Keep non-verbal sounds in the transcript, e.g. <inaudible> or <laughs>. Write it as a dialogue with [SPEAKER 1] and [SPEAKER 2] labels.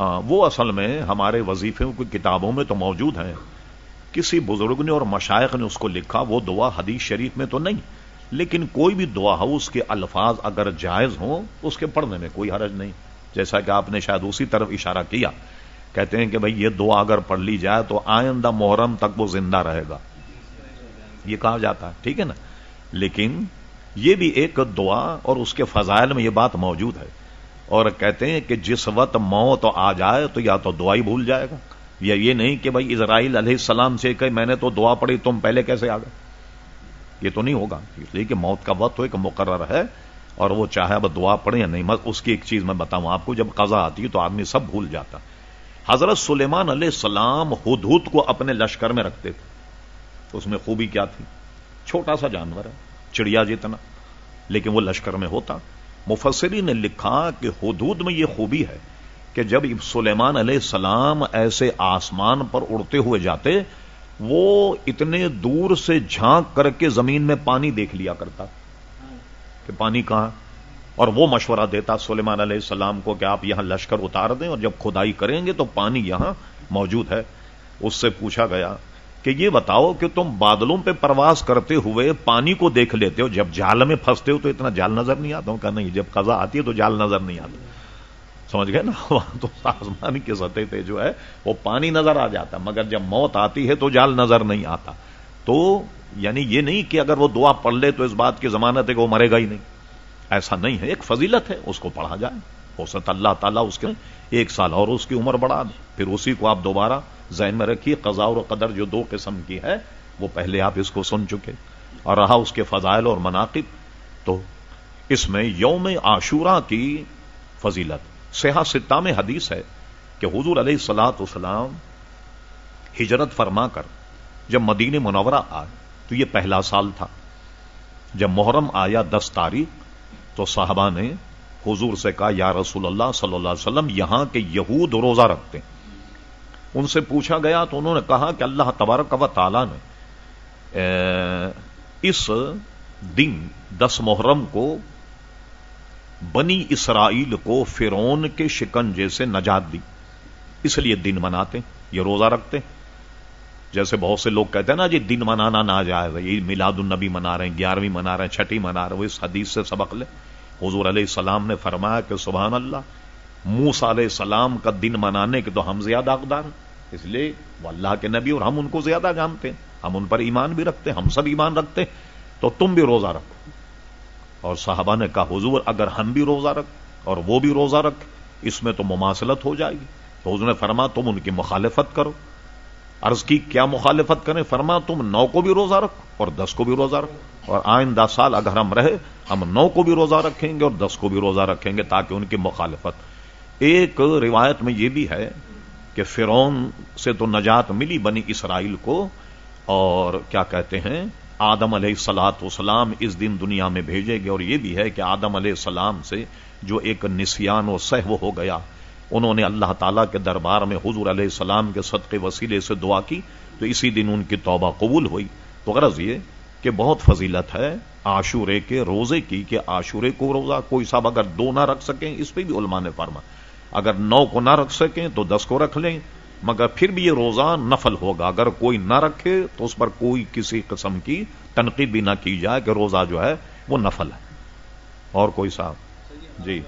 [SPEAKER 1] ہاں وہ اصل میں ہمارے وظیفے کی کتابوں میں تو موجود ہیں۔ کسی بزرگ نے اور مشائق نے اس کو لکھا، وہ دعا حدیث شریف میں تو نہیں، لیکن کوئی بھی دعا ہو اس کے الفاظ اگر جائز ہوں، اس کے پڑھنے میں کوئی حرج نہیں۔ جیسا کہ آپ نے شاید اسی طرف اشارہ کیا، کہتے ہیں کہ بھئی یہ دعا اگر پڑھ لی جائے تو آئندہ محرم تک وہ زندہ رہے گا۔ یہ کہا جاتا ہے، ٹھیک ہے نا؟ لیکن یہ بھی ایک دعا اور اس کے فضائل میں یہ بات موجود ہے۔ اور کہتے ہیں کہ جس وقت موت آ جائے تو یا تو دعا ہی بھول جائے گا یا یہ نہیں کہ بھائی اسرائیل علیہ السلام سے کہ میں نے تو دعا پڑھی، تم پہلے کیسے آ گئے یہ تو نہیں ہوگا۔ اس لیے کہ موت کا وقت تو ایک مقرر ہے اور وہ چاہے اب دعا پڑھے یا نہیں اس کی ایک چیز میں بتاؤں آپ کو، جب قضا آتی ہے تو آدمی سب بھول جاتا۔ حضرت سلیمان علیہ السلام ہد کو اپنے لشکر میں رکھتے تھے۔ اس میں خوبی کیا تھی؟ چھوٹا سا جانور ہے، چڑیا جتنا، لیکن وہ لشکر میں ہوتا۔ مفسری نے لکھا کہ حدود میں یہ خوبی ہے کہ جب سلیمان علیہ السلام ایسے آسمان پر اڑتے ہوئے جاتے، وہ اتنے دور سے جھانک کر کے زمین میں پانی دیکھ لیا کرتا۔ کہ پانی کہاں؟ اور وہ مشورہ دیتا سلیمان علیہ السلام کو کہ آپ یہاں لشکر اتار دیں اور جب کھدائی کریں گے تو پانی یہاں موجود ہے۔ اس سے پوچھا گیا کہ یہ بتاؤ کہ تم بادلوں پہ پرواز کرتے ہوئے پانی کو دیکھ لیتے ہو۔ جب جال میں پھنستے ہو تو اتنا جال نظر نہیں آتا۔ ہوں کہ نہیں، جب قضا آتی ہے تو جال نظر نہیں آتا۔ سمجھ گئے نا؟ <laughs> وہاں تو آسمان کے سطح پہ جو ہے وہ پانی نظر آ جاتا۔ مگر جب موت آتی ہے تو جال نظر نہیں آتا۔ تو یعنی یہ نہیں کہ اگر وہ دعا پڑھ لے تو اس بات کی ضمانت ہے کہ وہ مرے گا ہی نہیں۔ ایسا نہیں ہے، ایک فضیلت ہے، اس کو پڑھا جائے۔ ہو سکتا اللہ تعالیٰ اس کے ایک سال اور اس کی عمر بڑھا دے پھر اسی کو آپ دوبارہ ذہن میں رکھیے، قضاء اور قدر جو دو قسم کی ہے، وہ پہلے آپ اس کو سن چکے۔ اور رہا اس کے فضائل اور مناقب۔ تو اس میں یوم عاشورہ کی فضیلت۔ سیاح ستہ میں حدیث ہے کہ حضور علیہ السلاۃ اسلام ہجرت فرما کر جب مدین منورہ آئے، تو یہ پہلا سال تھا۔ جب محرم آیا دس تاریخ، تو صاحبہ نے حضور سے کہا، یا رسول اللہ صلی اللہ علیہ وسلم، یہاں کے یہود روزہ رکھتے ہیں۔ ان سے پوچھا گیا تو انہوں نے کہا کہ اللہ تبارک و تعالی نے اس دن دس محرم کو بنی اسرائیل کو فرون کے شکنجے سے نجات دی۔ اس لیے دن مناتے یہ روزہ رکھتے جیسے بہت سے لوگ کہتے ہیں نا جی دن منانا نہ جائے یہ میلاد النبی منا رہے ہیں، گیارہویں منا رہے ہیں، چھٹی منا رہے ہیں، وہ اس حدیث سے سبق لے حضور علیہ السلام نے فرمایا کہ سبحان اللہ موس علیہ السلام کا دن منانے کے تو ہم زیادہ اقدار اس لیے وہ اللہ کے نبی اور ہم ان کو زیادہ جانتے ہیں۔ ہم ان پر ایمان بھی رکھتے ہیں، ہم سب ایمان رکھتے ہیں۔ تو تم بھی روزہ رکھو۔ اور صحابہ نے کہا، حضور، اگر ہم بھی روزہ رکھ اور وہ بھی روزہ رکھ، اس میں تو مماثلت ہو جائے گی۔ تو حضور نے فرما، تم ان کی مخالفت کرو۔ عرض کی، کیا مخالفت کریں؟ فرما، تم نو کو بھی روزہ رکھو۔ اور دس کو بھی روزہ رکھو اور آئندہ سال اگر ہم رہے، ہم نو کو بھی روزہ رکھیں گے اور دس کو بھی روزہ رکھیں گے تاکہ ان کی مخالفت۔ ایک روایت میں یہ بھی ہے کہ فرون سے تو نجات ملی بنی اسرائیل کو، اور کیا کہتے ہیں، آدم علیہ السلاۃ وسلام اس دن دنیا میں بھیجے گے اور یہ بھی ہے کہ آدم علیہ السلام سے جو ایک نسیان و سہو ہو گیا، انہوں نے اللہ تعالیٰ کے دربار میں حضور علیہ السلام کے صدقے وسیلے سے دعا کی، تو اسی دن ان کی توبہ قبول ہوئی۔ تو غرض یہ کہ بہت فضیلت ہے آشورے کے روزے کی کہ آشورے کو روزہ کوئی صاحب اگر دو نہ رکھ سکیں، اس پہ بھی علماء نے فرما۔ اگر نو کو نہ رکھ سکیں تو دس کو رکھ لیں، مگر پھر بھی یہ روزہ نفل ہوگا۔ اگر کوئی نہ رکھے تو اس پر کوئی کسی قسم کی تنقید بھی نہ کی جائے کہ روزہ جو ہے وہ نفل ہے۔ اور کوئی صاحب؟ جی۔